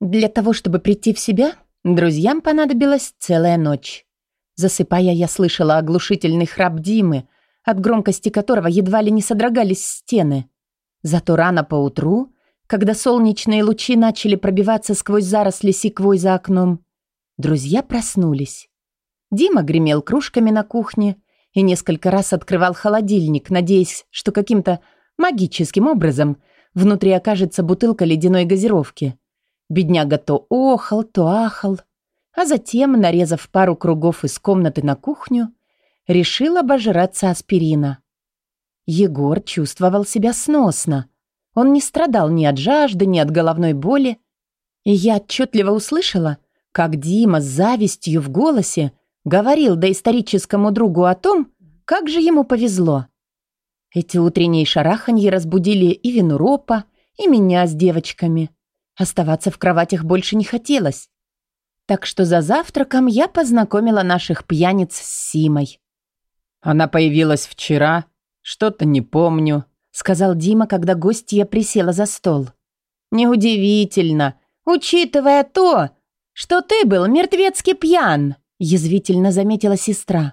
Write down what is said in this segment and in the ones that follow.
Для того, чтобы прийти в себя, друзьям понадобилась целая ночь. Засыпая, я слышала оглушительный храп Димы, от громкости которого едва ли не содрогались стены. Зато рано поутру, когда солнечные лучи начали пробиваться сквозь заросли секвой за окном, друзья проснулись. Дима гремел кружками на кухне и несколько раз открывал холодильник, надеясь, что каким-то магическим образом внутри окажется бутылка ледяной газировки. Бедняга то охал, то ахал, а затем, нарезав пару кругов из комнаты на кухню, решил обожраться аспирина. Егор чувствовал себя сносно. Он не страдал ни от жажды, ни от головной боли. И я отчетливо услышала, как Дима с завистью в голосе говорил доисторическому другу о том, как же ему повезло. Эти утренние шараханьи разбудили и Венуропа, и меня с девочками. Оставаться в кроватях больше не хотелось. Так что за завтраком я познакомила наших пьяниц с Симой. «Она появилась вчера. Что-то не помню», — сказал Дима, когда гостья присела за стол. «Неудивительно, учитывая то, что ты был мертвецки пьян», язвительно заметила сестра,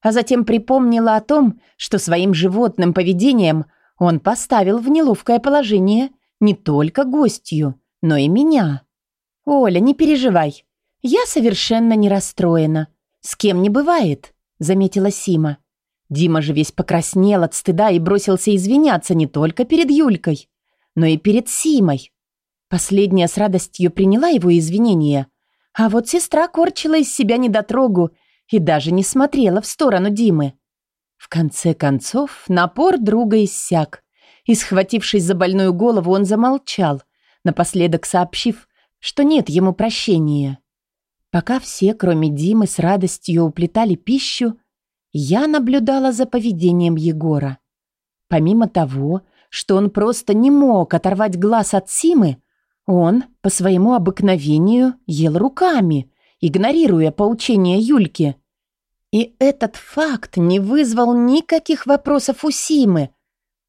а затем припомнила о том, что своим животным поведением он поставил в неловкое положение не только гостью, но и меня. «Оля, не переживай, я совершенно не расстроена. С кем не бывает», — заметила Сима. Дима же весь покраснел от стыда и бросился извиняться не только перед Юлькой, но и перед Симой. Последняя с радостью приняла его извинения, а вот сестра корчила из себя недотрогу и даже не смотрела в сторону Димы. В конце концов, напор друга иссяк, и, схватившись за больную голову, он замолчал, напоследок сообщив, что нет ему прощения. Пока все, кроме Димы, с радостью уплетали пищу, я наблюдала за поведением Егора. Помимо того, что он просто не мог оторвать глаз от Симы, он, по своему обыкновению, ел руками, игнорируя поучения Юльки. И этот факт не вызвал никаких вопросов у Симы.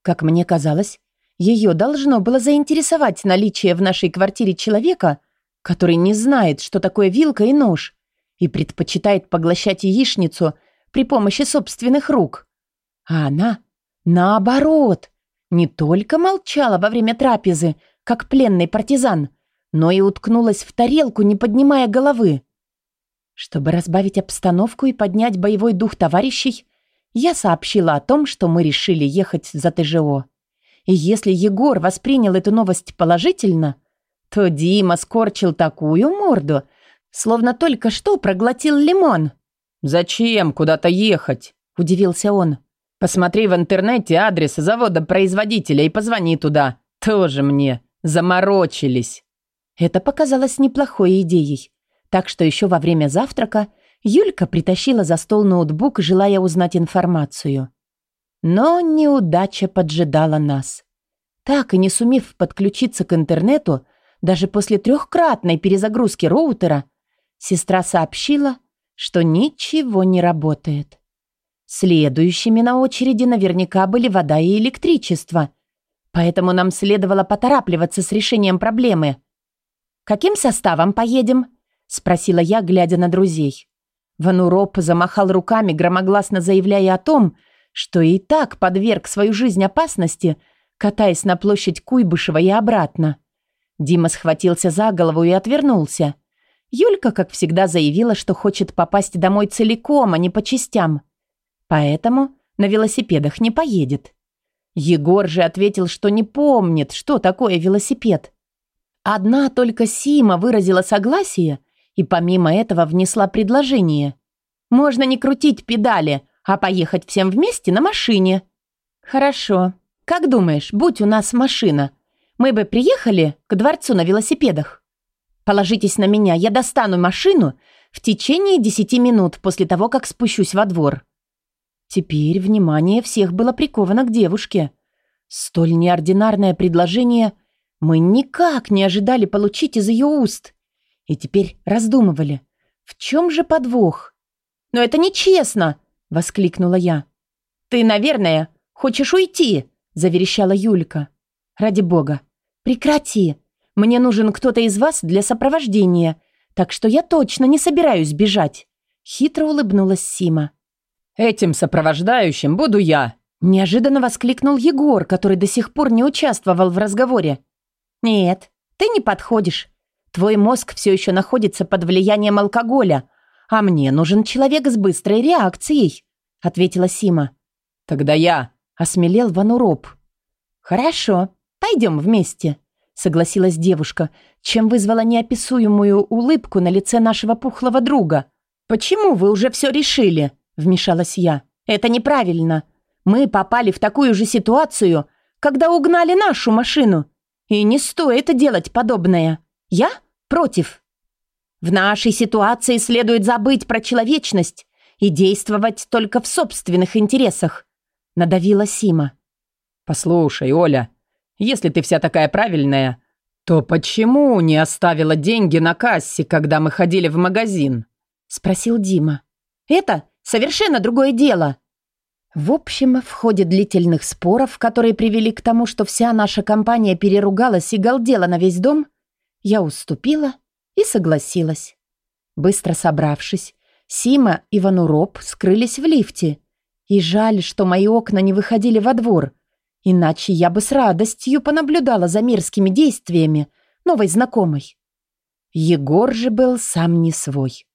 Как мне казалось, ее должно было заинтересовать наличие в нашей квартире человека, который не знает, что такое вилка и нож, и предпочитает поглощать яичницу при помощи собственных рук. А она, наоборот, не только молчала во время трапезы, как пленный партизан, но и уткнулась в тарелку, не поднимая головы. Чтобы разбавить обстановку и поднять боевой дух товарищей, я сообщила о том, что мы решили ехать за ТЖО. И если Егор воспринял эту новость положительно, то Дима скорчил такую морду, словно только что проглотил лимон. «Зачем куда-то ехать?» – удивился он. «Посмотри в интернете адрес завода-производителя и позвони туда. Тоже мне. Заморочились. Это показалось неплохой идеей. Так что еще во время завтрака Юлька притащила за стол ноутбук, желая узнать информацию. Но неудача поджидала нас. Так и не сумев подключиться к интернету, даже после трехкратной перезагрузки роутера, сестра сообщила, что ничего не работает. Следующими на очереди наверняка были вода и электричество, Поэтому нам следовало поторапливаться с решением проблемы. «Каким составом поедем?» – спросила я, глядя на друзей. Вануроп замахал руками, громогласно заявляя о том, что и так подверг свою жизнь опасности, катаясь на площадь Куйбышева и обратно. Дима схватился за голову и отвернулся. Юлька, как всегда, заявила, что хочет попасть домой целиком, а не по частям. Поэтому на велосипедах не поедет. Егор же ответил, что не помнит, что такое велосипед. Одна только Сима выразила согласие и помимо этого внесла предложение. Можно не крутить педали, а поехать всем вместе на машине. Хорошо. Как думаешь, будь у нас машина, мы бы приехали к дворцу на велосипедах? Положитесь на меня, я достану машину в течение десяти минут после того, как спущусь во двор. Теперь внимание всех было приковано к девушке. Столь неординарное предложение мы никак не ожидали получить из ее уст. И теперь раздумывали, в чем же подвох? «Но это нечестно!» — воскликнула я. «Ты, наверное, хочешь уйти!» — заверещала Юлька. «Ради бога, прекрати! Мне нужен кто-то из вас для сопровождения, так что я точно не собираюсь бежать». Хитро улыбнулась Сима. «Этим сопровождающим буду я», Неожиданно воскликнул Егор, который до сих пор не участвовал в разговоре. «Нет, ты не подходишь. Твой мозг все еще находится под влиянием алкоголя, а мне нужен человек с быстрой реакцией», — ответила Сима. «Тогда я», — осмелел Вануроп. «Хорошо, пойдем вместе», — согласилась девушка, чем вызвала неописуемую улыбку на лице нашего пухлого друга. «Почему вы уже все решили?» — вмешалась я. «Это неправильно. Мы попали в такую же ситуацию, когда угнали нашу машину. И не стоит делать подобное. Я против. В нашей ситуации следует забыть про человечность и действовать только в собственных интересах», — надавила Сима. «Послушай, Оля, если ты вся такая правильная, то почему не оставила деньги на кассе, когда мы ходили в магазин?» — спросил Дима. «Это совершенно другое дело», в общем, в ходе длительных споров, которые привели к тому, что вся наша компания переругалась и галдела на весь дом, я уступила и согласилась. Быстро собравшись, Сима и Вануроп скрылись в лифте. И жаль, что мои окна не выходили во двор, иначе я бы с радостью понаблюдала за мерзкими действиями новой знакомой. Егор же был сам не свой.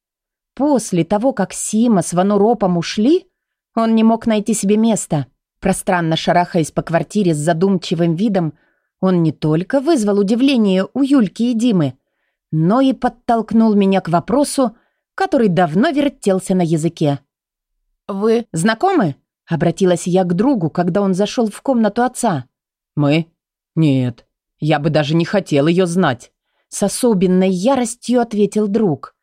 После того, как Сима с Вануропом ушли, он не мог найти себе места. Пространно шарахаясь по квартире с задумчивым видом, он не только вызвал удивление у Юльки и Димы, но и подтолкнул меня к вопросу, который давно вертелся на языке. «Вы знакомы?» — обратилась я к другу, когда он зашел в комнату отца. «Мы? Нет, я бы даже не хотел ее знать», — с особенной яростью ответил друг.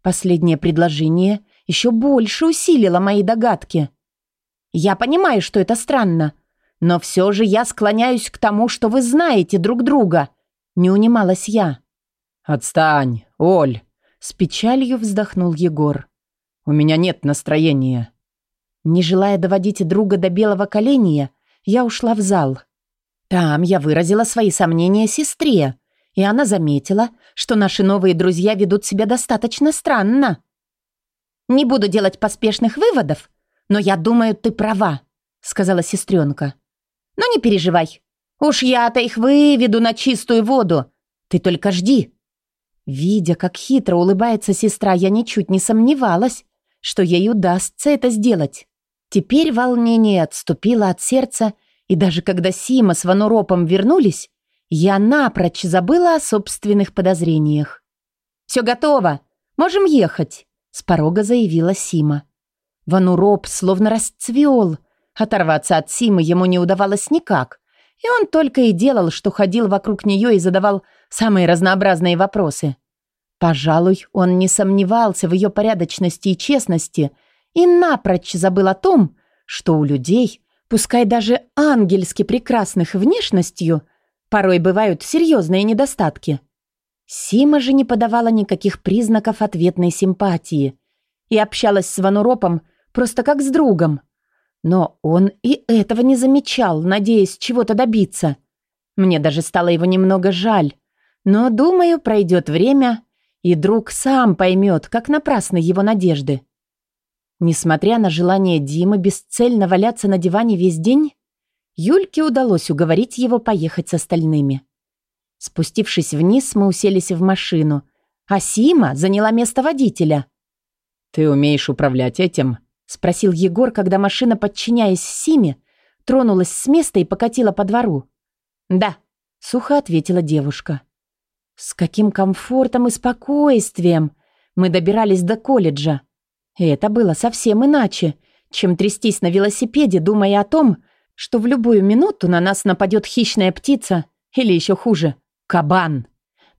Последнее предложение еще больше усилило мои догадки. Я понимаю, что это странно, но все же я склоняюсь к тому, что вы знаете друг друга. Не унималась я. «Отстань, Оль!» С печалью вздохнул Егор. «У меня нет настроения». Не желая доводить друга до белого коленя, я ушла в зал. Там я выразила свои сомнения сестре, и она заметила, что наши новые друзья ведут себя достаточно странно. Не буду делать поспешных выводов, но я думаю, ты права», — сказала сестренка. «Но не переживай. Уж я-то их выведу на чистую воду. Ты только жди». Видя, как хитро улыбается сестра, я ничуть не сомневалась, что ей удастся это сделать. Теперь волнение отступило от сердца, и даже когда Сима с Вануропом вернулись, я напрочь забыла о собственных подозрениях. «Все готово. Можем ехать», — с порога заявила Сима. Вануроп словно расцвел. Оторваться от Симы ему не удавалось никак. И он только и делал, что ходил вокруг нее и задавал самые разнообразные вопросы. Пожалуй, он не сомневался в ее порядочности и честности и напрочь забыл о том, что у людей, пускай даже ангельски прекрасных внешностью, порой бывают серьезные недостатки. Сима же не подавала никаких признаков ответной симпатии и общалась с Вануропом просто как с другом. Но он и этого не замечал, надеясь чего-то добиться. Мне даже стало его немного жаль. Но, думаю, пройдет время, и друг сам поймет, как напрасны его надежды. Несмотря на желание Димы бесцельно валяться на диване весь день, Юльке удалось уговорить его поехать с остальными. Спустившись вниз, мы уселись в машину, а Сима заняла место водителя. «Ты умеешь управлять этим?» Спросил Егор, когда машина, подчиняясь Симе, тронулась с места и покатила по двору. «Да», — сухо ответила девушка. С каким комфортом и спокойствием мы добирались до колледжа. И это было совсем иначе, чем трястись на велосипеде, думая о том, что в любую минуту на нас нападет хищная птица или еще хуже — кабан.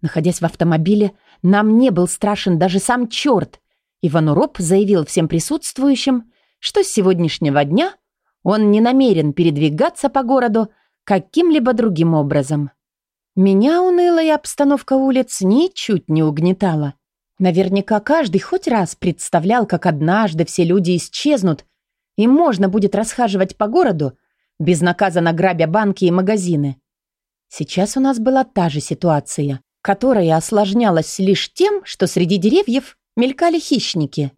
Находясь в автомобиле, нам не был страшен даже сам черт, Иван Уроб заявил всем присутствующим, что с сегодняшнего дня он не намерен передвигаться по городу каким-либо другим образом. Меня унылая обстановка улиц ничуть не угнетала. Наверняка каждый хоть раз представлял, как однажды все люди исчезнут, и можно будет расхаживать по городу, безнаказанно грабя банки и магазины. Сейчас у нас была та же ситуация, которая осложнялась лишь тем, что среди деревьев мелькали хищники.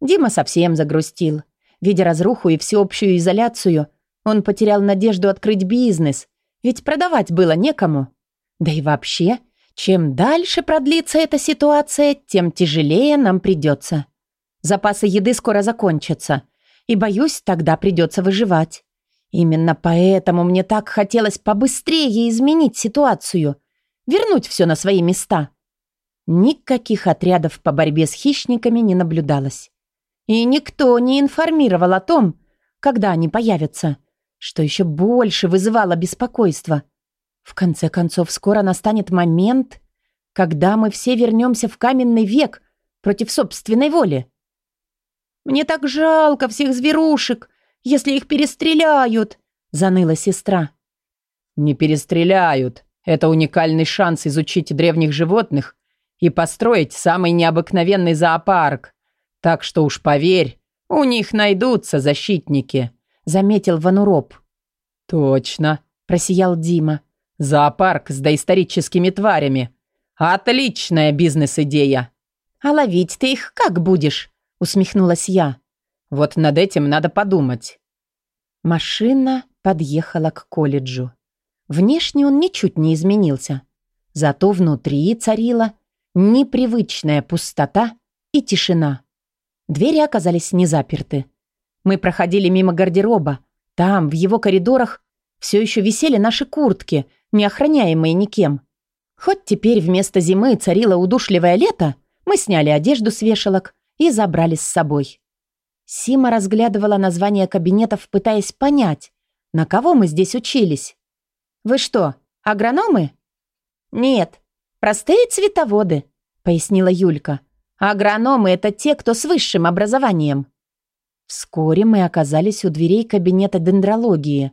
Дима совсем загрустил. Видя разруху и всеобщую изоляцию, он потерял надежду открыть бизнес, ведь продавать было некому. Да и вообще, чем дальше продлится эта ситуация, тем тяжелее нам придется. Запасы еды скоро закончатся, и, боюсь, тогда придется выживать. Именно поэтому мне так хотелось побыстрее изменить ситуацию, вернуть все на свои места. Никаких отрядов по борьбе с хищниками не наблюдалось. И никто не информировал о том, когда они появятся, что еще больше вызывало беспокойство. В конце концов, скоро настанет момент, когда мы все вернемся в каменный век против собственной воли. «Мне так жалко всех зверушек, если их перестреляют», — заныла сестра. «Не перестреляют. Это уникальный шанс изучить древних животных и построить самый необыкновенный зоопарк. Так что уж поверь, у них найдутся защитники», — заметил Вануроп. «Точно», — просиял Дима. «Зоопарк с доисторическими тварями. Отличная бизнес-идея». «А ловить ты их как будешь?» — усмехнулась я. «Вот над этим надо подумать». Машина подъехала к колледжу. Внешне он ничуть не изменился. Зато внутри царила непривычная пустота и тишина. Двери оказались не заперты. Мы проходили мимо гардероба. Там, в его коридорах, все еще висели наши куртки, не охраняемые никем. Хоть теперь вместо зимы царило удушливое лето, мы сняли одежду с вешалок и забрали с собой. Сима разглядывала названия кабинетов, пытаясь понять, на кого мы здесь учились. «Вы что, агрономы?» «Нет, простые цветоводы», — пояснила Юлька. Агрономы – это те, кто с высшим образованием. Вскоре мы оказались у дверей кабинета дендрологии.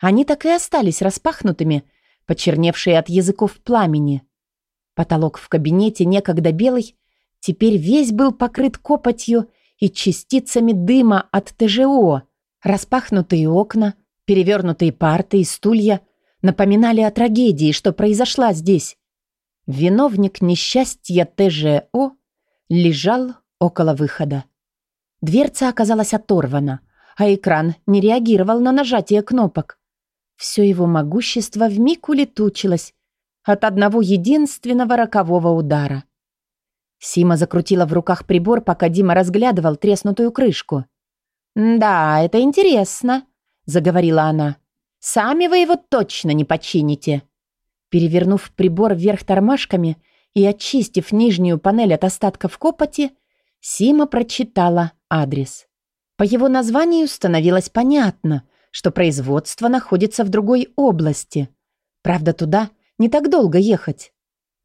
Они так и остались распахнутыми, почерневшие от языков пламени. Потолок в кабинете, некогда белый, теперь весь был покрыт копотью и частицами дыма от ТЖО. Распахнутые окна, перевернутые парты и стулья напоминали о трагедии, что произошла здесь. Виновник несчастья ТЖО лежал около выхода. Дверца оказалась оторвана, а экран не реагировал на нажатие кнопок. Все его могущество вмиг улетучилось от одного единственного рокового удара. Сима закрутила в руках прибор, пока Дима разглядывал треснутую крышку. «Да, это интересно», — заговорила она. «Сами вы его точно не почините». Перевернув прибор вверх тормашками, и, очистив нижнюю панель от остатков копоти, Сима прочитала адрес. По его названию становилось понятно, что производство находится в другой области. Правда, туда не так долго ехать.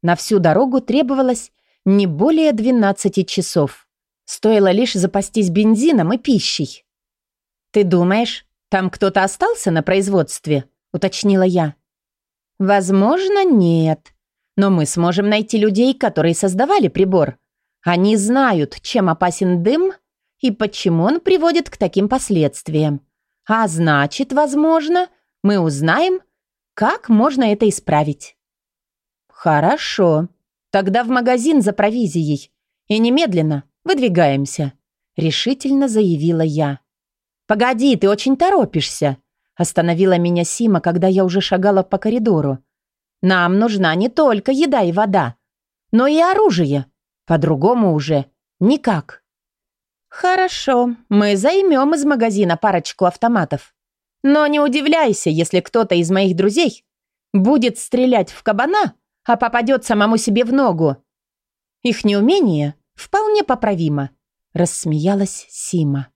На всю дорогу требовалось не более 12 часов. Стоило лишь запастись бензином и пищей. «Ты думаешь, там кто-то остался на производстве?» — уточнила я. «Возможно, нет», но мы сможем найти людей, которые создавали прибор. Они знают, чем опасен дым и почему он приводит к таким последствиям. А значит, возможно, мы узнаем, как можно это исправить. Хорошо. Тогда в магазин за провизией. И немедленно выдвигаемся, решительно заявила я. Погоди, ты очень торопишься, остановила меня Сима, когда я уже шагала по коридору. Нам нужна не только еда и вода, но и оружие. По-другому уже никак. Хорошо, мы займем из магазина парочку автоматов. Но не удивляйся, если кто-то из моих друзей будет стрелять в кабана, а попадет самому себе в ногу. Их неумение вполне поправимо, рассмеялась Сима.